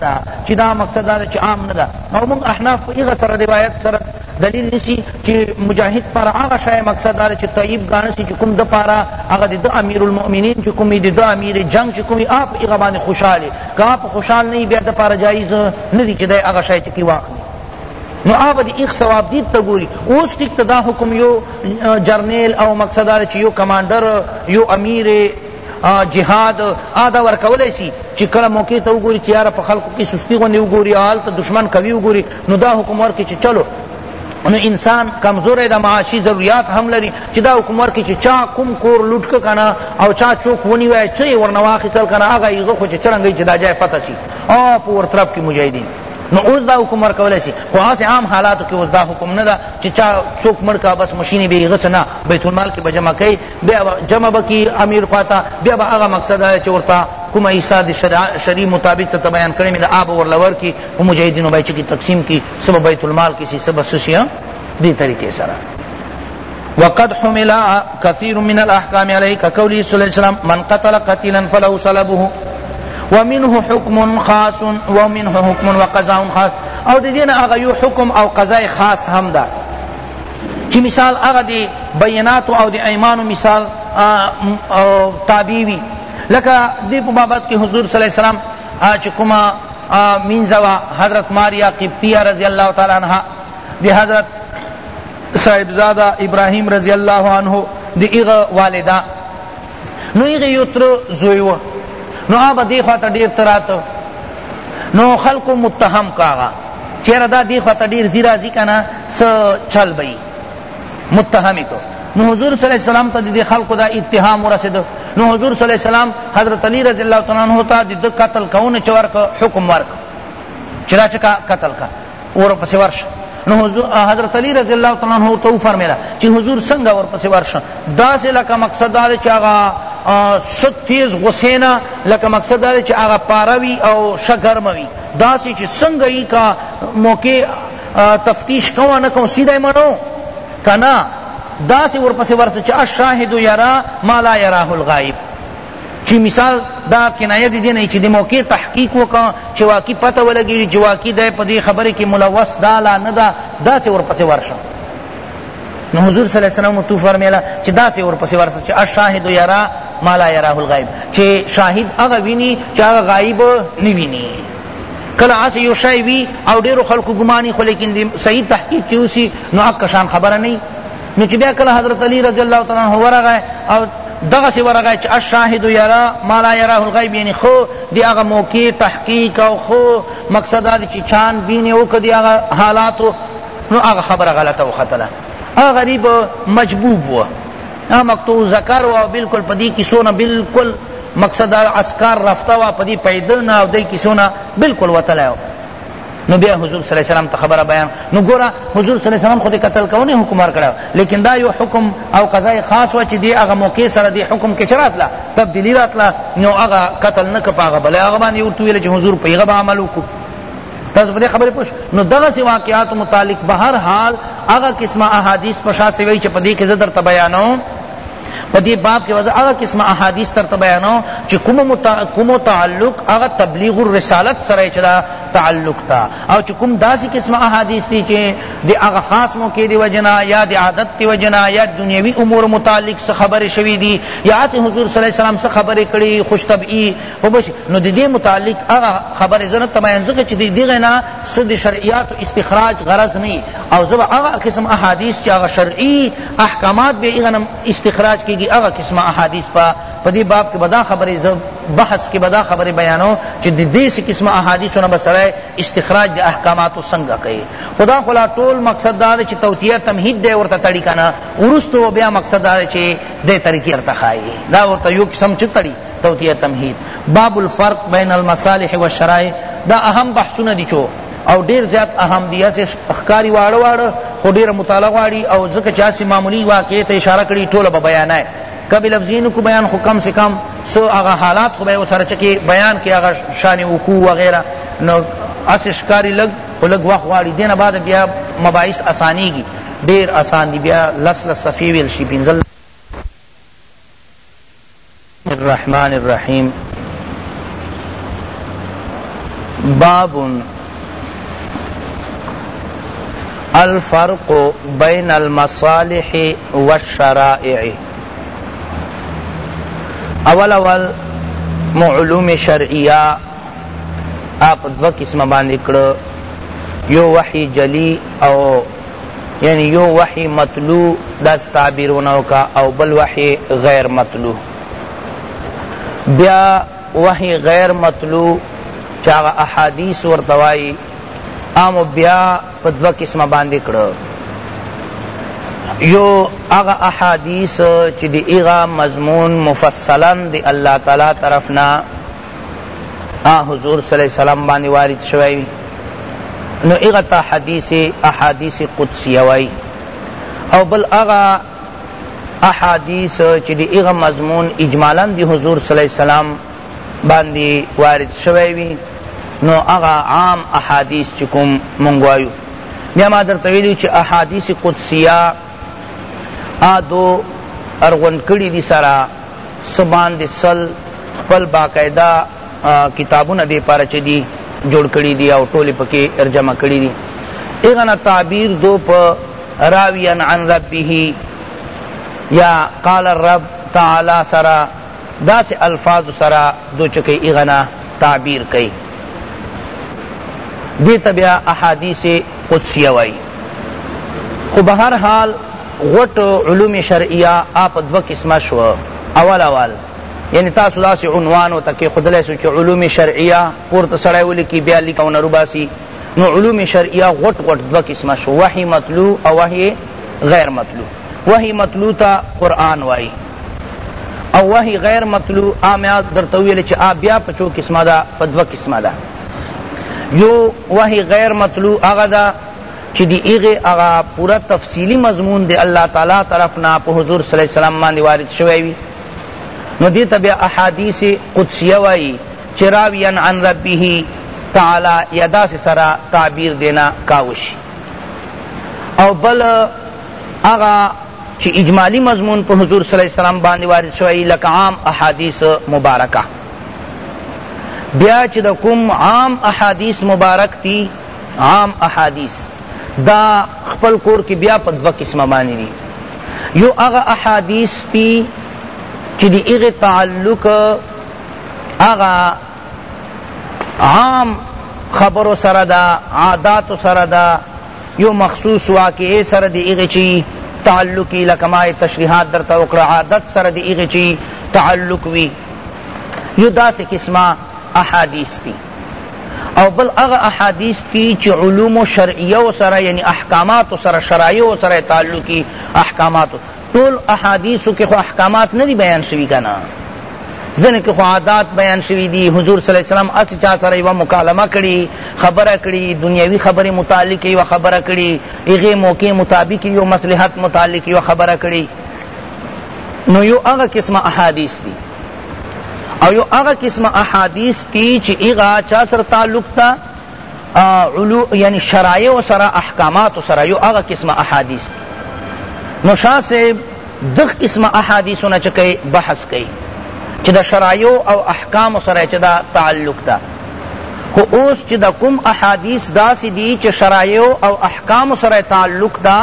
دا چی دا مقصد دا چی عام ندا او مونږ احناف په هغه سره روایت سره دلیل نسی چی مجاهد پر هغه شای مقصد دا چی طیب گانه سی کوم د پارا هغه د امیر المؤمنین چی کوم د امیر جنگ چی کوم اپ هغه باندې خوشاله کا په خوشال نه بیا د پارا جایز نه دی چی د هغه شای ته کی واخلي نو آب دی ایک ثواب دید تا گوری اوس ٹک تا دا حکم یو جرنیل او مقصد دا چی یو کمانڈر یو امیر جهاد آ دا ورکولی سی چی کله موقع ته وګوری چی یاره په خلقو کی سستی غوندی وګوری او هلته دشمن قوی وګوری نو دا حکم ورکی چی چلو نو انسان کمزوری د معاشی ضروریات هم لري چې دا حکم ورکړي چې چا کوم کور لوټ که کنه او چا چوک ونیوی څه یې ورنه واخیستل کنه هغه هغه خو چې څرنګه چې دا جای فتح شي او په ورطرف کې مجاهدین نو اوس دا حکم ورکولای شي خو هسې عام حالاتو کې اوس دا حکم نه ده چې چا څوک مړ کا بس مشینې به یې غسه نه بیت المال کې به جمع کوي بیا به جمع به کی امیر خواته بیا به هغه مقصد آیا چه ورته کوم حصہ دی شرعی مطابق تا بیان کړی می دا آب ورله ورکی او مجاهدینو به چکی تقسیم کی سبا بیت المال کسی سبا سسی دی طریقې سره وقد حمل كثير من الاحكام عليه كقوله صلى الله عليه وسلم من قتل قتيلا فله سلبه ومنه حكم خاص ومنه حكم وقضاء خاص او دین هغه یو حکم او قضاء خاص هم ده چی مثال هغه دی بیناتو او دی ایمانو مثال تابع وی لکه دی په بابت کی حضور صلی اللہ علیہ وسلم چی کومه مینځه وه حضرت ماریا قبطیه رضی اللہ تعالی عنہا دی حضرت صاحبزاده ابراهیم رضی الله عنه دی ایغه والده نو هغه یو تر زوی و نو هغه به دې خوا ته ډېر ته راته نو خلکو متهم کاغه چېره دا دې خوا ته ډېر ځي راځي که نه څه چل به یي متهم یې کړو نو حضور صلی الله علیه وسلم ته د خلکو دا اتهام ورسېده نو حضور صلی الله علیه وسلم حضرت علی رضی الله تعالی عنه ته د قتل کونه چ ورک حکم ورک چرا چکا قتل کا ور پسې ورشه نو حضرت علی رضی الله تعالی عنہ ورته فرمایله چې حضور څنګه ور پسې ورشه داسې لکه مقصد دا چې هغه شد تیز غسینا لکه مقصد دا چې هغه پاروي او شګرموي داسې چې څنګه یې کا موقع تفتیش کوا نه کو سیده منو کنا داسې ورپسې ورسه چې الشاهد یرا ما لا یراه الغائب چی مثال دا کنایه دی دینه چی دی موقع تحقیق وکا چی واقعی پته ولګیږی چی واقعی دی په دی خبره کی ملوث دا لا نه دا داسی ورپسې ورشه نو حضور صلی الله علیه وسلم تو فرمایلا چی داسی ورپسې ورشه چی الشاهد یرا ما لا یراه الغیب چی شاهد هغه ویني چی هغه غایب نه ویني کله اس یو شای وی او ډیرو خلکو ګمانی خو لیکن صحیح تحقیق چوسی نو اک شان خبره نه نو چې بیا کله حضرت علی رضی الله تعالی عنہ ورغی او دغه سی ورغی چې الشاهد یرا ما لا یراه الغیب یعنی خو دی هغه موقع تحقیق او خو مقصد دا چې چان بینه او کدی هغه حالات نو هغه خبره غلطه وختله هغه غریب مجبوب و هغه مقتول ذکر و بالکل پدی کیسو نه بالکل مقصد اسکار رفته و پدی پیدا نه او دی کیسو نه بالکل وتلای نو بیا حضور صلی الله علیه وسلم ته خبره بیان نو ګوره حضور صلی الله علیه وسلم خو دې قتل کونه حکم ورکړو لیکن دا یو حکم او قضاء خاص و چې دې هغه موقع سره دې حکم کې چراتلا تبدیلی راتلا نو هغه قتل نه کپاغه بل هغه باندې ورته ویل چې حضور په هغه عمل وکړو تاسو په دې خبره پوښ نو دغه سی واقعات متعلق به هر حال هغه قسمه احادیث په شاسې وی چې په دې کې زدر تبیانو په دې باب کې وضع هغه قسم احادیث ترته بیانو چې کوم متع... کوم تعلق هغه تبلیغ الرسالت سره چې دا تعلق تا او چې کوم داسې قسم احادیث دي چې د هغه خاص موقع دی وجنا یا د عادت دی وجنا یا دنیوي امور متعلق څه خبرې شوې دي یا چې حضور صلی الله علیه وسلم څه خبرې کړي خوش طبعی وبش نو د دې متعلق هغه خبرې زنه تبیان ځکه چې دغه نه څه د شرعیاتو استخراج غرض نه او زه به هغه قسم احادیث چې هغه شرعي احکامات به هغه نه استخراج کېږي هغه قسم احادیث به په دې باب کې به دا خبرې زه بحث کې به دا خبرې بیانوم چې د داسې قسم احادیثو نه به سړی استخراج د احکاماتو څنګه کوي خو دا خو لا ټول مقصد دا دی چې توطیه تمهید دی ورته تړي که نه وروسته بیا مقصد دا دی چې دې طریقې ورته ښایي دا ورته یو قسم چې تړي توطیه تمهید باب الفرق بین المصالح والشرائع دا اهم بحثونه دي چو او ډیر زیات اهم دی اسه خکاری واړه واړه خو ډیر مطالعه غواړي او ځکه چې اسه معمولی واقعې ته اشاره کړي ټوله به بیانای کبه لفظین کو بیان خو کم سے کم سو هغه حالات خو به سره چکی بیان کې هغه شان وقوع وغیرہ نو اسه شکاری لګ خو لګ وخت غواړي دینه بعد بیا مباحث اسانیږي ډیر آسان دی بیا لس لس صفحې ویل شي پنځل الرحمن الرحیم باب الفرق بین المصالح والشرائع اول اول معلوم شرعیه اپ دو قسم باندې کړو یو وحی جلی او یعنی یو وحی مطلوع داس تعبیرونه وکا او بل وحی غیر مطلوع بیا وحی غیر مطلوع چاغه احادیث ورتوائی امو بیا په دو قسمه باندې کړو یو اغا احادیث چی دی اغا مضمون مفصلا دی اللہ تعالی طرفنا ا حضور صلی الله علیه وسلم باندې وارد شوی نو هغه ته حدیث احادیث قدسیه وای او بل هغه احادیث چې د هغه مضمون اجمالا د حضور صلی الله علیه وسلم باندې وارد شوی وي نو هغه عام احادیث چې کوم مونږ وایو بیا ما درته ویلي چې احادیث قدسیه آ دو ارغوند کړي دي سره څه باندې سل خپل باقاعده کتابونه دې پاره چې دي جوړ کړي دي او ټولې پکې ارجمع کړي دي هغه نه تعبیر دو په راویا عن ربه یا قال الرب تعالی سرا دا سے الفاظ سرا دو چکے اغنا تعبیر کئی دیتا بیا احادیث قدسیه وایی خو به هر حال غوټ علوم شرعیه آ په دوه قسمه شو اول اول یعنی تاسو داسی عنوان او تکی خودلی سو چه علوم شرعیه پورته سړی ولیکی بیا لیک او نروباسی نو علوم شرعیه غوټ غوټ دوه قسمه شو وحی مطلوع او وحی غیر مطلوع وحی مطلوع تا قرآن وائی او وحی غیر مطلوع آمیا درتویل چه آ بیا پچو قسمه دا پدوه قسمه دا يو وحی غیر مطلوع هغه ده چی دی هغه هغه پورا تفصیلی مضمون دی الله تعالی طرف نه په حضور صلی الله علیه وسلم باندې وارد شوی وی نو دی ته بیا احادیث قدسیه وای چی راویان عن ربه تعالی یا داس سره تعبیر دینا کاوشی او بل هغه چی اجمالی مضمون په حضور صلی الله علیه وسلم باندې وارد شوی لکه عام احادیث مبارکه بیا چې د کوم عام احادیث مبارک تی عام احادیث دا خپل کور کې بیا په دوه قسمه باندې دي یو هغه احادیث تی چې د هغه تعلق هغه عام خبرو سره دا عادات سره دا یو مخصوص واقعې سره د هغه چی تعلقی لکما تشریحات در توقع عادت سر دی اغی چی تعلق وی یو داسې قسمه احادیث دي او بل هغه احادیث دي چې علوم شرعیه سره یعنی احکامات سره شرایع سره تعلقي احکامات ټول احادیثو کې خو احکامات نه دي بیان شوي کنه ځنه کې خو عادات بیان شوي دي حضور صلی الله علیه وسلم اس چا سره یو مکالمه کړي خبره کړي دنیوي خبره متعلق یو خبره کړي هغه موقع مطابق یو مصلحت متعلق یو خبره کړي نو یو هغه قسم احادیث دی او یو هغه قسم احادیث دی چې هغه چا سره تعلق تا علو یعنی شرایع سره احکامات سره یو هغه قسم احادیث دی نو شاه صاحب دغ قسم احادیثونه چې کوي بحث کوي چې د شرایع او احکام سره چې دا تعلق ده خو اوس چې د کوم احادیث داسې دي چې شرایع او احکام سره تعلق ده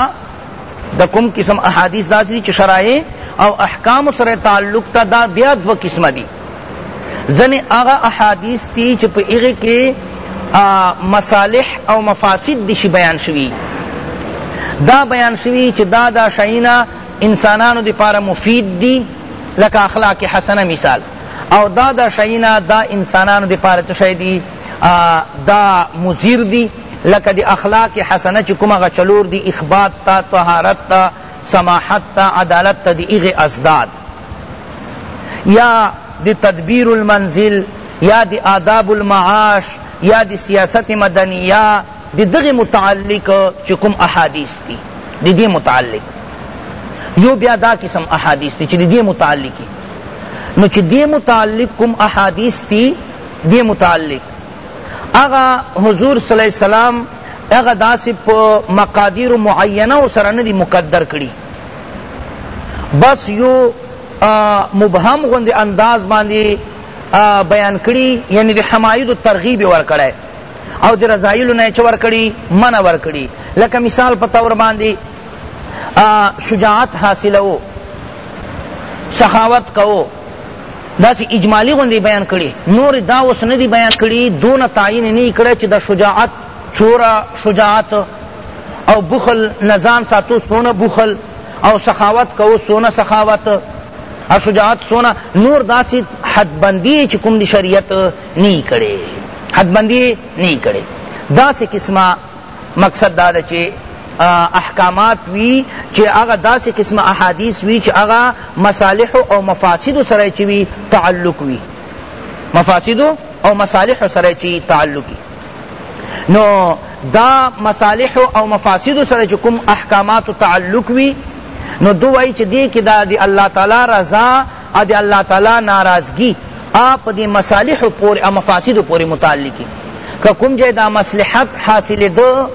د کوم قسم احادیث داسې دي چې شرایع او احکام سره تعلق ته دا بیا دوه قسمه دي ځنې هغه احادیث دي چې په هغې کې مصالح او مفاسد دي شي بیان شوي دا بیان شوي چې دا دا شیونه انسانانو دپاره مفید دي لکه اخلاق حسنه مثال او دا دا شیونه دا انسانانو دپاره څه شی دي دا مضر دي لکه د اخلاق حسنه چی کوم هغه چلور دی اخبات ته طهارت ته سماحت ته عدالت ته دی هغی اضداد یا د تدبیر المنزل یا د آداب المعاش یا د سیاست مدنیه د دغی متعلق چی کوم احادیث دی د دی متعلق یو بیا دا قسم احادیث دی چی د دی متعلقی نو چی دی متعلق کوم احادیث دی دی متعلق هغه حضور صلی الله علیه وسلم هغه داسې په مقادیرو معینو سره نه دي مقدر کړي بس یو مبهم غوندې انداز باندې بیان کړي یعنی د حمایدو ترغیب یې ورکړی او د رضایلو نه یې څه ورکړي منع ورکړي لکه مثال په طور باندې شجاعت حاصلو سخاوت کو دا سی اجمالی غندی بیان کړي نور دا وس ندی بیان کړي دون تعین نه کړي چې دا شجاعت چورا شجاعت او بخل نزان ساتو سونه بخل او سخاوت کو سونه سخاوت او شجاعت سونه نور دا سی حد بندی چې کوم دی شریعت نه کړي حد بندی نه کړي دا سی قسمه مقصد دا ده چی احکامات وی چی هغه داسی قسم احادیث وی چی هغه مصالح او مفاسد سره چی وی تعلق وی مفاسد او مصالح سره چی تعلق وی نو دا مصالح او مفاسد سره چی کوم احکامات تعلق وی نو دو وای چې دی کې دا دی الله تعالی رضا ا د الله تعالی ناراضګي ا په دې مصالحو پورې ا مفاسدو پورې متعلق وي که کوم ځای دا مصلحت حاصلېده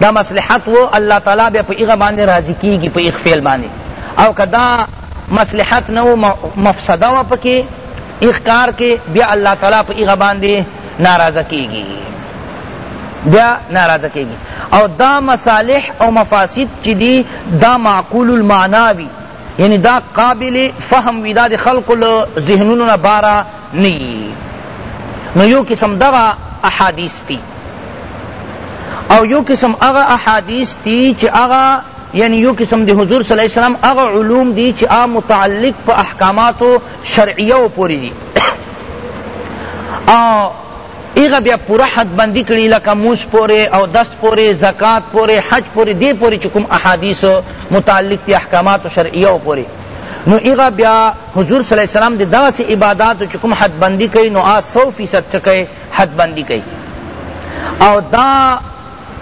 دا مصلحت و الله تعالی بیا په هغه باندې راضي کېږي په هغه فعل باندې او که دا مصلحت نه و مفسده وه پکې هغه کار کې بیا الله تعالی په هغه باندې ناراضه کېږي بیا ناراضه کېږي او دا مصالح او مفاسد چې دي دا معقول المعنی وي یعنی دا قابل فهم وی دا د خلقو له ذهنونو نه باره نه یی نو یو قسم دغه احادیث دی او یو قسم هغه احادیث دی چې هغه یعنی یو قسم دی حضور صلی الله علیه وسلم هغه علوم دی چې هغه متعلق په احکاماتو شرعیو پوری دی او هغه بیا پوره حد بندی کړی لکه لمونځ پوری اودس پوری زکوة پوری حج پوری دی پوری چی کوم احادیث متعلق دی احکامات شرعیه و پوری نو هغه بیا حضور صلی الله علیه وسلم دی دغسی عبادات چی کوم حد بندی کئی نو آ سو فیصد چه کئی حد بندی کئی او دا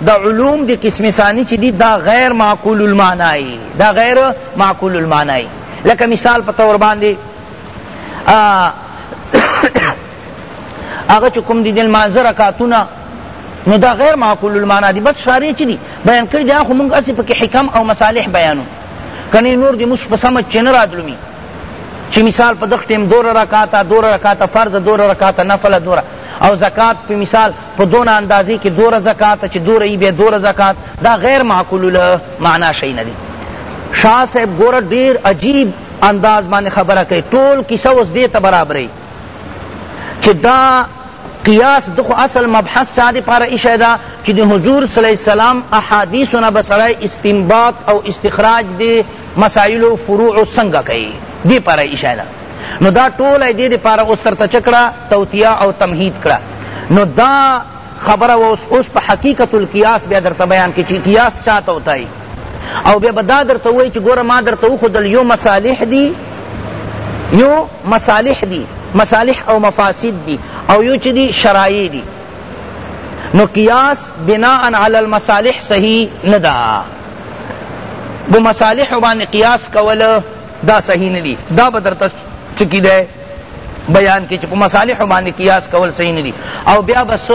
دا علوم دی قسم ثانی چی دی دا غیر معقول المعنی دا غیر معقول المعنی لکه مثال په تور باندې هغه چې کوم دي د لمانځه رکعتونه نو دا غیر معقول المعنی دي بس شارع چې دي بیان کړي دا خو موږ هسې پکې حکم او مصالح بیانو کنې نور دې موږ په سمج چې نه رادلومي چې مثال په دغه ټیم دوره رکعاته دوره رکعاته فرض دوره رکعاته نفل دوره او زکات په مثال په دونه اندازې کې دوره زکات چې دوره ای به دوره زکات دا غیر معقول المعنی شي نه دي شاه صاحب ګوره ډیر عجیب انداز باندې خبره کوي ټول کیسه اوس دې ته برابرې چه دا قیاس دخو اصل مبحث چا دی پارا ایښی دا چه دی حضور صلی اللہ علیہ وسلم احادیثو نا به سړی استنباط او استخراج دی مسائلو فروعو څنګه کئی دی پارا ایښی دا نو دا ټول دی دی پارا اوس ترته چکړه توتیا او تمهید کړه نو دا خبره اوس اوس په حقیقت القیاس بیا درته بیان کی چی قیاس چاته وتای او بیا بدا درته وای چې ګوره ما درته وخدل یو مصالح دی یو مصالح دی مصالح او مفاسد دی او یو چی دی شرایع دی نو قیاس بناء علی المصالح صحیح ندا بو مصالح باندې قیاس کول دا صحیح ندی دا بدرته چکی دی بیان کی چې په مصالح باندې قیاس کول صحیح ندی او بیا بس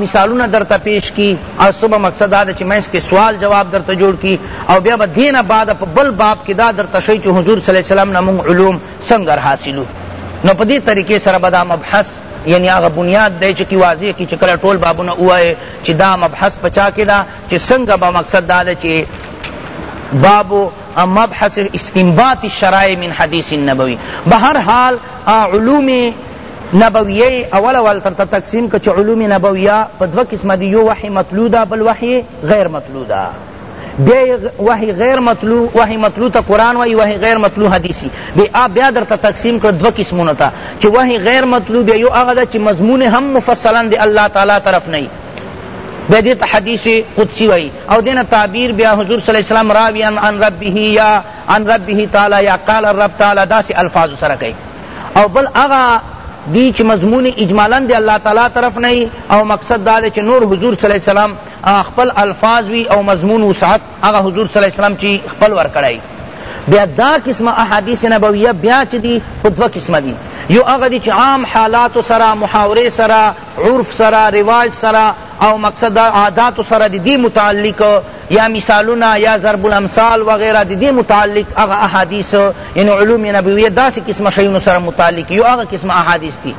مثالونه درته پیش کی او څه به مقصد دا ده چې منځ کې سوال جواب درته جوړ کی او بیا به دینه بعد په بل باب کې دا درته ښیي چې حضور صلی الله علیه وسلم نه موږ علوم څنګه حاصلو نو په دې طریقې سره به دا مبحث یعنی هغه بنیاد دی چې کی واضح کی چې کله ټول بابونه ووایې چې دا مبحث په چا کې ده چې څنګه به مقصد دا ده چې باب مبحث استنباط الشرائع من حدیث النبوی بہرحال علوم نبویه یې اول اول ترته تقسیم که چې علوم نبویه په دوه قسمه دي یو وحی مطلوع ده بل وحی غیر مطلوع ده بیا وحی غیر مطلوع وحی مطلوع ته قرآن وایي وحی غیر مطلوع حدیثي بیا بیا درته تقسیم کړه دوه قسمونه ته چې وحی غیر مطلوع بیا یو هغه ده چې مضمون هم مفصلا د الله تعالی طرف نه بیا دې ته حدیث قدسی وایي او دینه تعبیر بیا حضور صلی الله علیه وسلم راویان عن ربه یا عن ربه تعالی یا قال الرب تعالی داسې الفاظ سره کوي او بل هغه دی چی مضمون اجمالا د الله تعالی طرف نه وی او مقصد دا دی چی نور حضور صلی الله علیه وسلم خپل الفاظ وی او مضمون وسعت هغه حضور صلی الله علیه وسلم چی خپل ورکړی بیا دا قسم احادیث نبویہ بیا چی دی خو دو قسم دی یو هغه دی چی عام حالات سرا محاورے سرا عرف سرا رواج سرا او مقصد عادات سرا دی, دی متعلق یا مثالونه یا ضرب الامثال وغیره ددې متعلق هغه احادیث یعنی علوم نبویه داسی قسم شیونو سره متعلق یو هغه قسم احادیث دی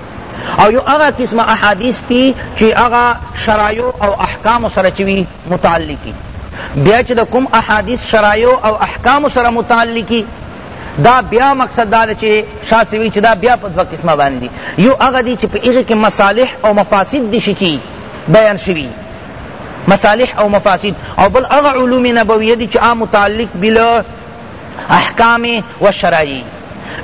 او یو هغه قسم احادیث دی چی هغه شرایع او احکام سره چی وی متعلقی بیا چی د کوم احادیث شرایع او احکام سره متعلقی دا بیا مقصد دا چې شاه سوی چې دا بیا په دوه قسمه باندې یو هغه دی چې په هغه کې مصالح او مفاسد دي شي بیان شوی مصالح او مفاسد او بل هغه علوم نبویه دی چی آ متعلق بی له احکام و شرایع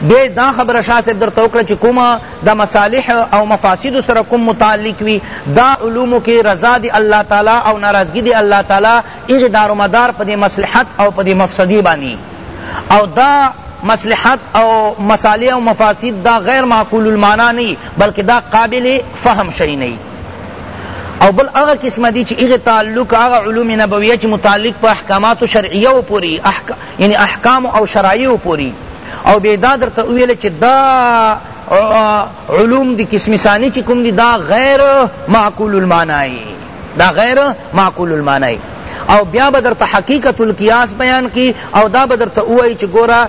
بیا دا خبره شاه صاحب درته وکړه چې کومه د مصالح او مفاسد سره کوم متعلق وي دا علومو کې رضا دی الله تعالی او ناراضګي دی الله تعالی هغې دارو مدار په دې مصلحت او په دې مفسدې باندې او دا مصلحت او مصالح او مفاسد دا غیر معقول المعنی نه بلکې دا قابل فهم شی نه او بل هغه قسم دی چې هغه تعلق هغه علوم نبویه چې متعلق په احکامات شرعیه و پوری احک... یعنی احکام او شرایع و پوری او بیدا در ته ویل چې دا علوم دی قسم ثانی چې کوم دی دا غیر معقول المعنی دا غیر معقول المعنی او بیا بدر ته حقیقت القیاس بیان کی او دا بدر ته وای چې ګورا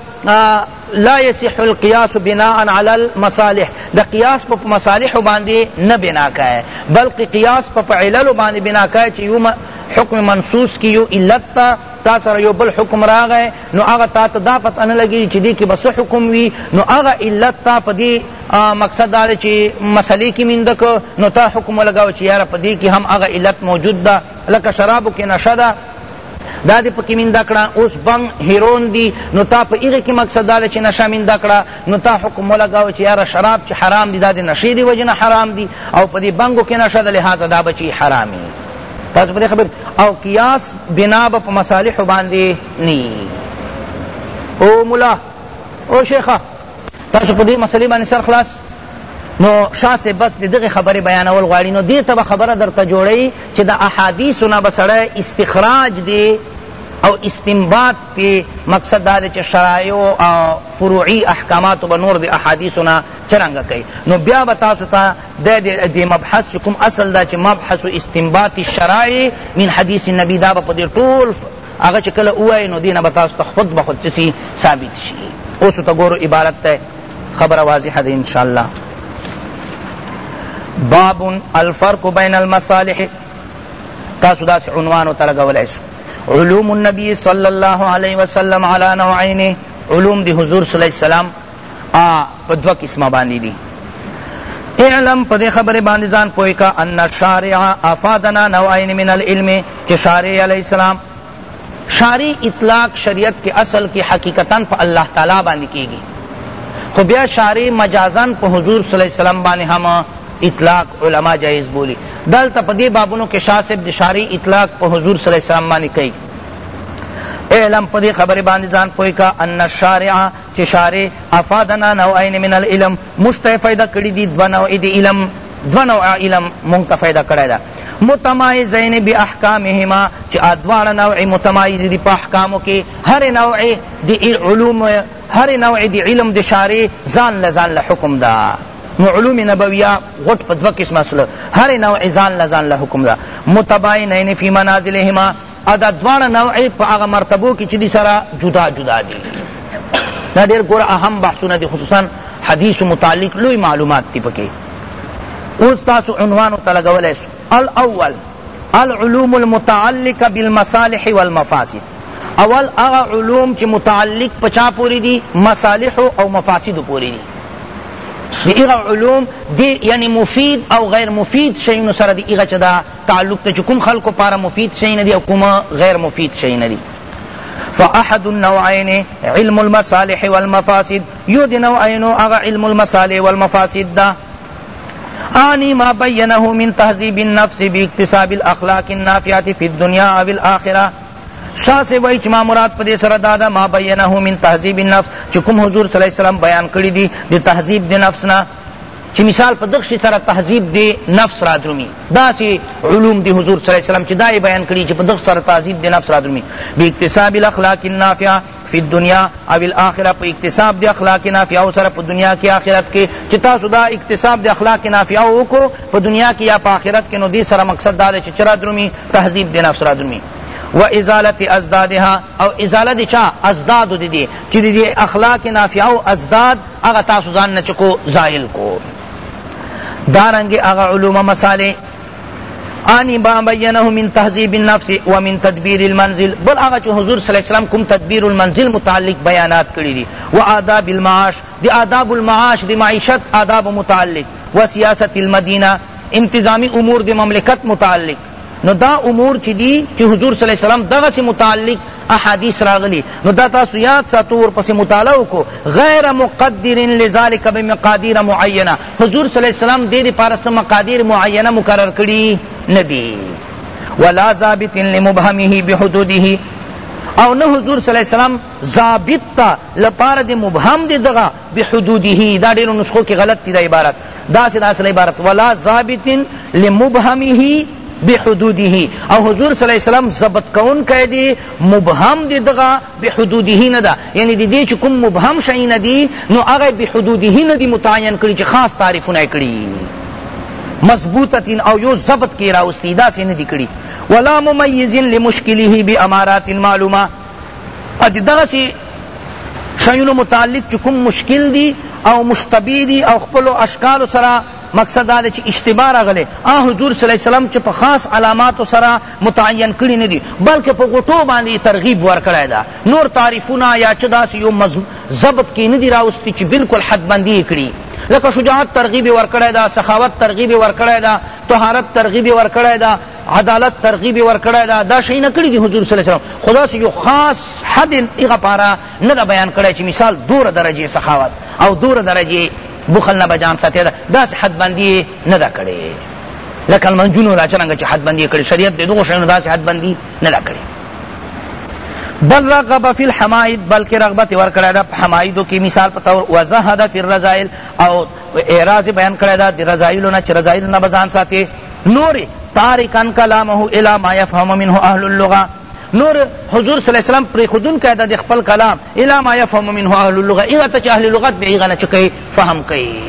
لا يصح القياس بناء علي المصالح د قياس په مصالح باندې نه بنا کای بلکې قياس په علل باندې بنا کای چې يو حکم منصوص کی یو علت تا تا سره یو بل حکم راغی نو هغه تا ته دا پته نه لګی چې دی کې بس حکم وی نو هغه علت تا په دی مقصد دا چې مسئلې کې میندک نو تا حکم لگاو چې یار په دی کې هم هغه علت موجود ده لکه شرابو کې نشه ده دا دی پکی مینده کړه اوس بنګ هیرون دی نو تا په ایغه کی مقصد دا چې نشه مینده کړه نو تا حکم ولګاو چې یاره شراب چې حرام دی دا دی نشې دی وجنه حرام دی او په دې بنګو کې نشه د لحاظه دا بچی حرامي تاسو په خبر او قیاس بنا په مصالح باندې نی او مولا او شیخه تاسو په دې مسلې باندې سر خلاص نو شاه صاحب بس د دغه خبرې بیانول غواړي نو دې ته به خبره درته جوړوي چې د احادیثو نه به سړی استخراج دی او استنباط دی مقصد دا دی چې شرایع او فروعي احکاماتو به نور د احادیثو نه څرنګه کوي نو بیا به تاسو ته د مبحث چې کوم اصل دا چې مبحث استنباط الشرایع من حدیث النبی دا به په دې ټول هغه چې کله ووایي نو دې نه به تاسو ته خود به خود ثابت شي اوس ته ګورو عبارت ته خبره واضحه ده انشاءالله باب الفرق بین المصالح تاسو داسې عنوانو ته لګولی شو علوم النبی صلی الله علیه وسلم علی نوعین علوم دی حضور صلی الله علیه وسلم په دوه قسمه باندې دي اعلم پدې خبره باندې ځان پوي کا ان شارع افادنا نوعین من العلم چې شارع علی السلام شارع اطلاق شریعت کې اصل کې حقیقتاً په الله تعالی باندې کیږي خو بیا شارع مجازاً په حضور صلی الله علیه وسلم باندې هم اطلاق علماء جائز بولی دلته په دې بابونو کې شاه صاحب د شارع اطلاق په حضور صلی الله علیه وسلم باندې کوي اعلم په دې خبره باندې ځان پوي کا ان الشارع چې شارع افادنا نوعین من العلم مشته فائدہ کړی دي دو نوع دي علم دو نوع علم مونږ ته فائدہ کړی ده متمایزین باحکامهما چی آ دواړه نوع متمایز دی په احکامو کی هر نوع دی علوم هر نوع دی علم دی شارع ځان له ځان له حکم ده نو علوم نبویه غټ په دوه قسمه سلو هر نوع ځان له ځان له حکم ده متباینین فی منازلهما او دا دواړه نوعې په هغه مرتبو کې چې دي سره جدا جدا دي دا ډېر ګوره اهم بحثونه دي خصوصا حدیث متعلق لوی معلومات دي پکې اوس تاسو عنوانو ته لګولی سو الاول العلوم المتعلقه بالمصالح والمفاسد اول هغه علوم چې متعلق په چا پورې دي مصالح او مفاسد پورې دي دی ایغا علوم دی یعنی مفید او غیر مفید شیونو سره دی ایغا چدا تعلق ته چې کوم خلقو پاره مفید شی نه دی او کوم غیر مفید شی نه دی فاحد النوعین علم المصالح والمفاسد یو دی نوعینو اغا علم المصالح والمفاسد دا آنی ما بینه من تحذیب النفس باکتساب الاخلاق النافعات فی الدنیا او الاخرہ شاہ سے وای چې ما مراد په دې سره دا ده ما بینه من تهذیب النفس چې کوم حضور صلی الله علیه وسلم بیان کړی دی د تهذیب د نفس نه چی مثال په دغشی سره تهذیب دی نفس رادرومی داسی علوم دی حضور صلی الله علیه وسلم چی دای بیان کړی چی په دغشی سره تهذیب دی نفس رادرومی باکتساب الاخلاق النافعه فی الدنیا او الاخره په اکتساب دی اخلاق نافعه او سره په دنیا کې آخرت کې چې تاسو دا اکتساب دی اخلاق نافعه وکړو په دنیا کې یا په آخرت کې نو دې سره مقصد دا دی چې چرا درومي تهذیب دی نفس را درومي و ازالت ازدادها او ازاله دی چا ازداد دی دی چې دی اخلاق نافعه او ازداد هغه تاسو ځان نه چکو زائل کو دارنګ هغه علوم مسالې آنی با بینه من تهذیب النفس و من تدبیر المنزل بل هغه چې حضور صلی الله علیه وسلم کوم تدبیر المنزل متعلق بیانات کړی دي و آداب المعاش دی آداب المعاش دی معیشت آداب متعلق و سیاست المدینه انتظامی امور دی مملکت متعلق نو دا امور چی دی چی حضور صلی اللہ علیہ وسلم دغه سی متعلق احادیث راغلی نو دا تاسو یاد ساتو ور پس مطالعه کو غیر مقدر لذلک بمقادیر معینه حضور صلی اللہ علیہ وسلم دې لپاره سم مقادیر معینه مقرر کړي ندی ولا ضابط لمبهمه بحدوده او نه حضور صلی اللہ علیہ وسلم ضابط تا لپاره د مبهم دی دغه بحدوده دا ډیرو نسخو کی غلط دی دا عبارت داسې دا اصل عبارت ولا ضابط لمبهمه بحدوده او حضور صلی الله علیه وسلم ضبط کون کئ دی مبهم دی دغه بحدوده نه دا یعنی دی دی چې کوم مبهم شی نه دی نو هغه بحدوده نه دی متعین کړي چې خاص تعریفونه کړي مضبوطتین او یو ضبط کی راوستی دا سې نه دی کړي ولا ممیز لمشکله بامارات معلومه او د دغسې شیونو متعلق چې کوم مشکل دي او مشتبه دي او خپلو اشکالو سره مقصد دا دی چې اشتباه راغلی آن حضور صلی الله علیه وسلم چې په خاص علاماتو سره متعین کړي نه دي بلکې په غوټو باندې ترغیب ورکړی ده نور تعریفونه یا چې داسې یو ضبط کې نه دي راوستي چې بالکل حد بندي یې کړي لکه شجاعت ترغیب ورکړی ده سخاوت ترغیب ورکړی ده طهارت ترغیب ورکړی ده عدالت ترغیب ورکړی دا دا شی نه کړی دی حضور صلی الله علیه وسلم خدا سے یو خاص حد ایغه پارا نه دا بیان کړی چې مثال دور درجه سخاوت او دور درجه بخل نه بجان ساتي دا داس حد بندی نه دا کړی لکه منجونو لا چرنګ چې حد بندی کړی شریعت دې دوه شنو داس حد بندی نه دا کړی بل رغب فی الحمائد بلکہ رغبت ورکړی دا حمائدو کی مثال پتاور وزهد فی الرزائل او اعراض یې بیان کړی ده د رذایلو نه چې رذایلو نه به ځان ساتې نور تارکا کلامه الی ما یفهم منه اهل اللغه نور حضور صلی الله علیه وسلم پریخودونکی ده د خپل کلام الی ما یفهم منه اهل اللغه هغه ته چې اهل لغت به هغه نه چکی فهم کوي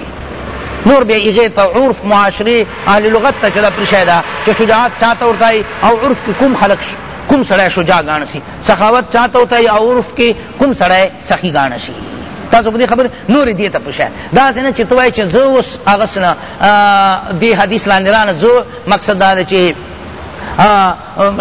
نور بیا هغه ته عرف معاشره اهل لغت ته چې دا پرشای ده چې شجاعت چاته ورتای او عرف کې کوم خلق کوم سړی شجاع ګاڼ سي سخاوت چاته ورتای او عرف کې کوم سړی سخي ګاڼه شي تاسو په دې خبر نور دې ته پوښه دا څنګه چې توای چې زه اوس هغه سنا دې حدیث لاندې رانه زه مقصد دا چې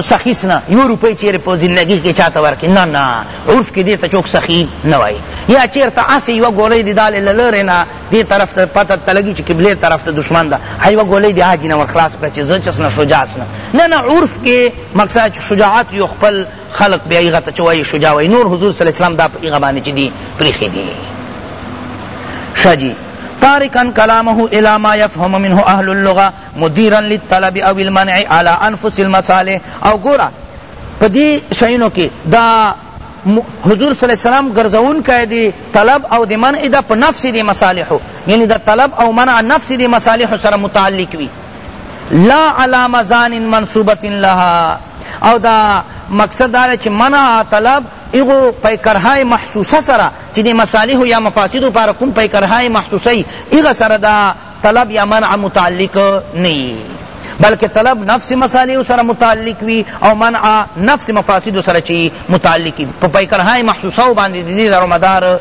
سخی سنا یو روپی چیر په زندگی کې چاته ورکې نه نه عرف کې دې ته چوک سخی نه وای یا چیر ته اسی یو ګولې دې دال لره نه دې طرف ته پته تلګي چې قبله طرف ته دشمن ده ایو ګولې دې حاجی نه ور خلاص کړ چې زچس نه شجاعت نه نه عرف کې مقصد شجاعت یو خپل خلق بیا هغه ته چې وایي شجاع وایي نور حضور صلی الله علیه وسلم دا په هغه باندې چې دي پریښي دي ښه جي تارکا کلامه الى ما يفهم منه اهل اللغه مديرا للطلب او المنع على انفس المصالح او ګورا پدی شینو کې دا حضور صلی الله علیه وسلم ګرځون کای دی طلب او د منع د په نفس دی مصالح یعنی د طلب او منع نفس دی مصالح سره متعلق وی لا علامه زان منصوبه لها او دا مقصد دا دی چی منع طلب هغو پیکرهای محسوسه سره چی د مصالحو یا مفاسدو لپاره کوم پیکرهای محسوسه وی هغه سره دا طلب یا منع متعلق نه وی بلکه طلب نفس مصالحو سره متعلق وی او منع نفس مفاسدو سره چی متعلق وی په پیکرهای محسوسه باندی د دې دارومدار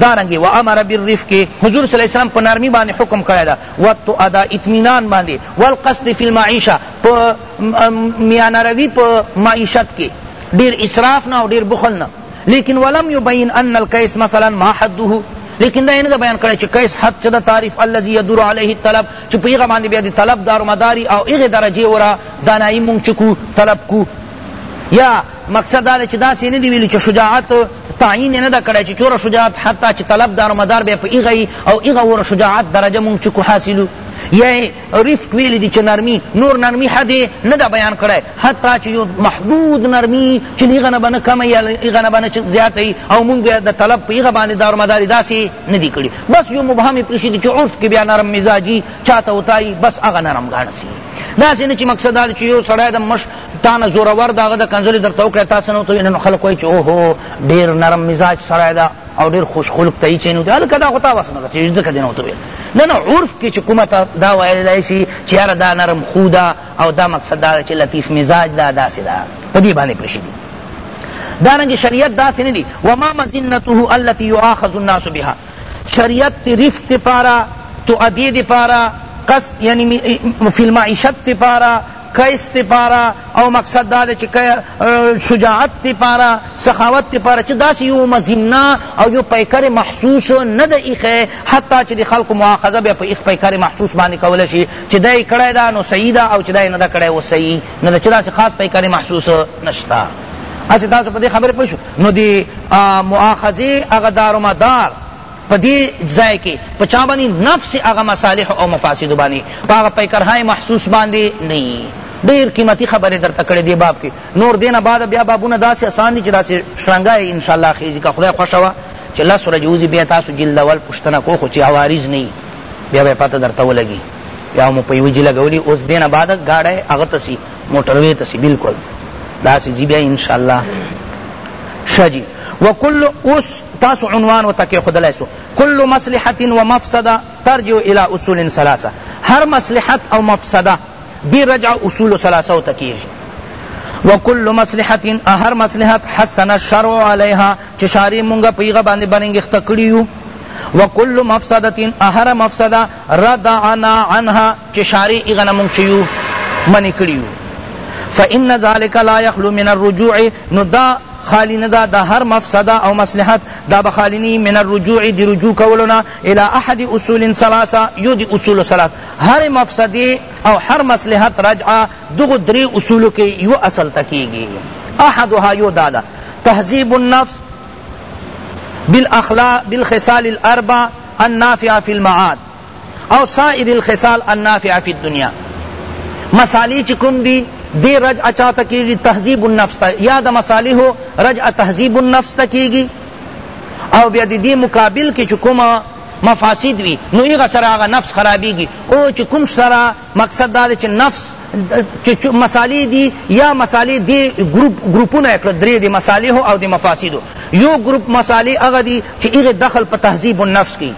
دارنګه وامر بالرفق حضور صلی الله علیه وسلم په نرمی باندې حکم کړی دا والتؤدا اطمینان باندې والقسط فی المعیشه په میانه روی په معیشت کې ډیر اسراف نه او ډیر بخل نه لیکن ولم یبین ان القیس مثلا ما حده لیکن دا اینه بیان کړی چې قیس حد چدا تعریف الذی یدور علیه الطلب چې په هغه باندې بیا د طلب دار مداری او هغه درجه ورا دانایی مونږ چکو طلب کو یا مقصد دا چې دا سینې دی ویل چې شجاعت تعین یې نه ده کړی چی چوره شجاعت حتی چی طلب دار مدار بیا په ایغه یی او ایغه وره شجاعت درجه مونږ چکو حاصلو یا رفق ویلی دی چی نرمی نور نرمی حد نه ده بیان کړی حتی چی یو محدود نرمی چی ایغه نه بنه کم یا ایغه نه بنه زیات ای او مونږ بیا د طلب په ایغه باندې دار مدار داسی نه دی کړی بس یو مبهم پرشی دی چی عرف کی بیا نرم مزاجی چاته وتای بس هغه نرم غاڼسی داسی نه چی مقصد دا چی یو سړی د مش تا نه زورور د هغه د کنځلې درته وکړې تا څه نه ورته ویل نو خلک وایي چې اوهو ډېر نرم مزاج سړی ده او ډېر خوش خلق ته یې چینو دی هلکه دا خو تا وس نه ده چې ځکه دې نه ورته ویل نه نه عرف کې چې کومه ته دا ویلای شي چې یاره دا نرم خو ده او دا مقصد دا چې لطیف مزاج ده داسې ده په دې باندې پوه شي دارنګ شریعت داسې نه دي وما مزنته التي يؤاخذ الناس بها شریعت رفت پارا تو ادید پارا قصد یعنی فی المعیشت پارا کیس تی پاره او مقصد دا دی چی شجاعت تی پاره سخاوت تی پاره چی داسی یو مظنه او یو پیکر محسوس نه ده ایښی حتی چی دی خلقو مواخذه بیا په ایښ پیکر محسوس باندی کولای شی چی دا یی کړی ده نو صحیح ده او چی دا یی نه ده کړی اوس صحیح نه ده چی داسی خاص پیکر محسوس نشته اسی تاسو پدی خبری پوه شوئ نو دی مواخذی هغه دارومدار په دې ځای کي په چا باندي نفس هغه مصالح او مفاسد باندي په هغه پیکرهای محسوس باندي نه يي ډیر قیمتی خبری درته کړی دی باب کی نور دینه بعد بیا بابونه داسی آسان دی چی داسی شرنګا ان شاء الله خیزی که خدای خوښه وه چی لس ورځې وځي بیا تاسو جلد اول پوښتنه کو خو چی عوارض نه بیا به پته درته ولګي یا مو په یوه جی لګولي اوس دینه بعد ګاډی هغه ته سی موټر وې ته سی بالکل داسې زی بیا ان شاء الله شجی وکل اوس تاسو عنوان وتکه خدلای سو کل مصلحت و مفسده ترجع الى اصول ثلاثه هر مصلحت او مفسده بی رجع اصول ثلاثه وتکیږي وکل مصلحت هر مصلحت حسن الشرع علیها چې شاری مونږه پیغه باندې بننګ اخته کړیو وکل مفسده هر مفسده ردعنا عنها چه شاری اغه نه مونږ چه یو منی کړی یو فان ذلک لا یخلو من الرجوع نو دا خالی ندا دا هر مفسده او مصلحت دا بخالینی من الرجوع دی رجوع کولنا الى احد اصول ثلاثه یو دی اصول ثلاث هر مفسده او هر مصلحت رجعه دغه دری اصول کې یو اصل تکیږي احدها یو دادا تهذیب النفس بالاخلاق بالخصال الاربع النافعه فی المعاد او سائر الخصال النافعه فی الدنیا مصالح چی کوم دی دی رجع چاته کیږي تهذیب النفس ته یا د مصالح رجع تهذیب النفس ته کیږي او بیا د دې مقابل کې چې کومه مفاسد وي نو هغه سره هغه نفس خرابېږي او چې کوم سره مقصد دا دی چه نفس چه مسالی دی یا مسالی دی گروپ گروپونه اکړه درې دی مصالح او دی مفاسد یو گروپ مسالی هغه دی چه هغه دخل په تهذیب النفس کی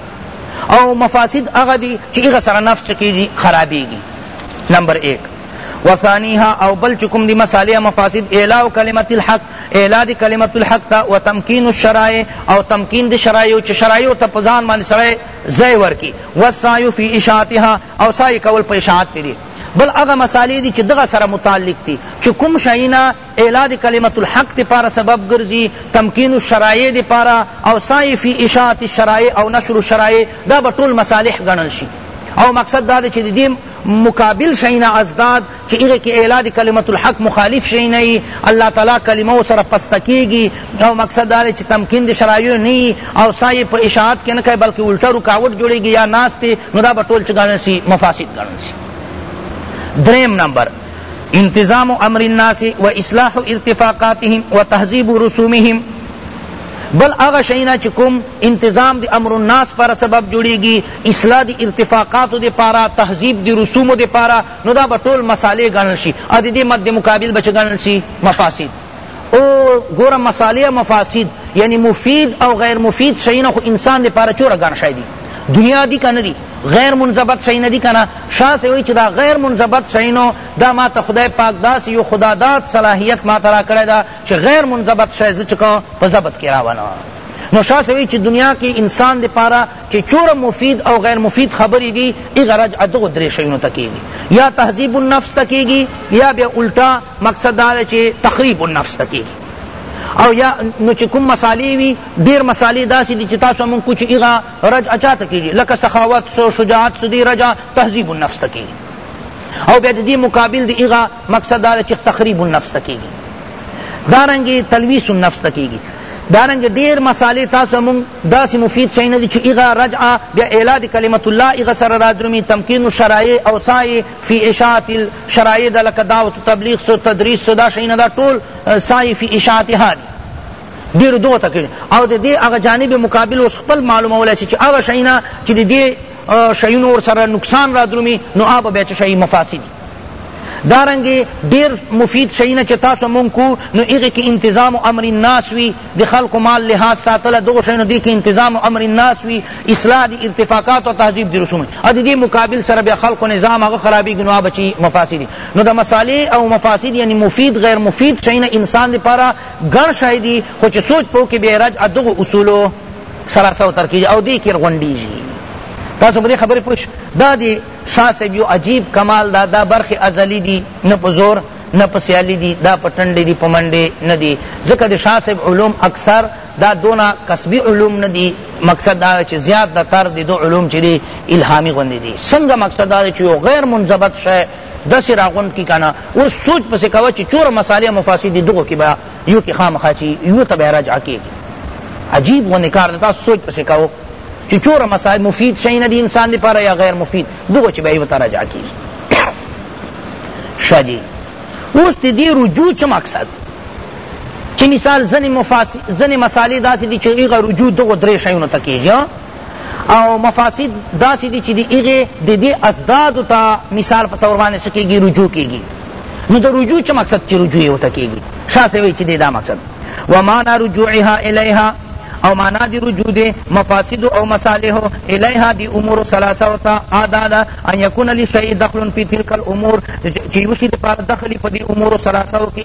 او مفاسد هغه دی چه هغه سره نفس چکیږي خرابیږي نمبر ایک وثانیها او بل چکم دی مسالی مفاسد اعلاء کلمت الحق اعلاء دی کلمت الحق تا و تمکین الشرائع او تمکین دی شرائع چ شرائع تا پزان مان سرائع زی ورکی والسعی فی اشاعتها او سعی کول په اشاعت کې دي بل هغه مسالې دي چې دغه سره متعلق دي چې کوم شینا اعلا د کلمت الحق لپاره سبب ګرځي تمکین الشرایع لپاره او سعی فی اشاعت الشرایع او نشر الشرایع دا به ټول مصالح ګڼل شي او مقصد دا دی چې د دې مقابل شینا ازداد چی هغی کی اعلی د کلمة الحق مخالف شی نه یی الله تعالی کلمه ورسره پسته کیږی او مقصد دا دی چی تمکین د شرایعو نه یی او سعی یی په اشاعت کی نه کوی بلکه الټه رکاوټ جوړیږی یا ناست دی نو دا به ټول چه ګڼل سی مفاسد ګڼل سی دریم نمبر انتظام امر الناس و اصلاح ارتفاقاتهم و تهذیب رسومهم بل هغه شینا چې کوم انتظام د امر الناس پر سبب جوړیږي اصلاح د ارتفاقاتو د پاره تهذیب د رسومو د پاره نو دا به ټول مصالح ګڼل شي او د دې مد مقابل به چه ګڼل شي مفاسد او ګوره مصالح مفاسد یعنی مفید او غیر مفید شیونه خو انسان دے پارا چورا گن شای دی دنیا دی کنه دی غیر منضبط شئی ندی کنا شاہ سے ہوئی چی دا غیر منضبط شئینو دا ما تا خدای پاک دا سی یو خدا داد صلاحیت ما تا را کرے دا چی غیر منضبط شئی زچکا پا ضبط کی راوانا نو شاہ سے ہوئی چی دنیا کی انسان دی پارا چی چوره مفید او غیر مفید خبری دی هغه رجع دغو دری شیونو ته کیږی یا تهذیب النفس ته کیږی یا بیا الټا مقصد دا ده چی تخریب النفس ته کیږی او یا نو چې کوم مسالې وي ډیر مسالې داسې دي چې تاسو مونږ کوچ ایغه رجع چاته کیږي لکه سخاوت سو شجاعت سو دی رجع تهذیب النفس ته کیږي او بیا دې مقابل دی ایغه مقصد دا چې تخریب النفس ته کیږي دارنګي تلویس النفس ته کیږي دارنګه ډیر مسالې تاسو ته مونږ داسې مفید شی نه دی چې هغه رجعه بیا اعلا د کلمت الله هغه سره رادرومي تمکین الشرایع او سعی فی اشاعت الشرایع ده لکه دعوت و تبلیغ سو تدریس سو دا شیونه دا ټول سعی فی اشاعتها دی ډیر دوه تکړه او د دې هغه جانب مقابل اوس خپل معلومولای شي چې هغه شیونه چې د دې شیونو ور سره نقصان رادرومي نو هغه به څه شی مفاسد دارنګه ډیر مفید شیونه چې تاسو مونږ کو نو هغه کې انتظام امر الناس وی د خلق مال لحاظ ساتل دغه شیونه دي کې انتظام امر الناس وی اصلاح د ارتفاقات او تهذیب د رسوم او د دې مقابل سره بیا خلق نظام هغه خرابي ګنوا بچي مفاسد نو د مصالح او مفاسد یعنی مفید غیر مفید شیونه انسان لپاره ګڼ شایدي خو چې سوچ پو کې به رج دغه اصولو سره سره ترکیږي او دې کې غونډیږي تاسو په دې خبرې پوښ دا دی شاه صیب یو عجیب کمال دا دا برخی ازلی دی نه په زور نه په سیالی دی دا په ټنډی دی په منډی نه دی ځکه د شاه صیب علوم اکثر دا دونه کسبی علوم نه دی مقصد دا چې زیات د تر دی دو علوم چې دی الهامی غوندی دی څنګه مقصد دا چې یو غیر منضبط شی دسی راغوند کی کنه اوس سوچ پسې کوه چې چور مسالې مفاسد دغو کې به يو کې خامخا چي يو ته به رجعه کېږي عجیب غوندې کار ده تاسو سوچ پسې کوو چې چوره مسائل مفید شی نه دي انسان دپاره یا غیر مفید دغو چې به یې ورته رجع کېږي ښه جي اوس د دې رجوع څه مقصد چې مثال ځینې مسالې داسې دي چې هغه رجوع دغو درې شیونو ته کېږي او مفاسد داسی دی چی دی اغی دی دی ازدادو تا مثال په تور باندې سکیږي رجوع کیږي نو د رجوع چه مقصد چی رجوع یو تا کیږي شاه سوی چی دی دا مقصد ومانا رجوعها الیها او مانا دی رجوع دی مفاسد او مصالح الیها دی امور ثلاثه او تا آدادا ان یکون لشیء دخل فی تلک الامور چی وشی دی پار دخلی پا دی امور ثلاثه او کی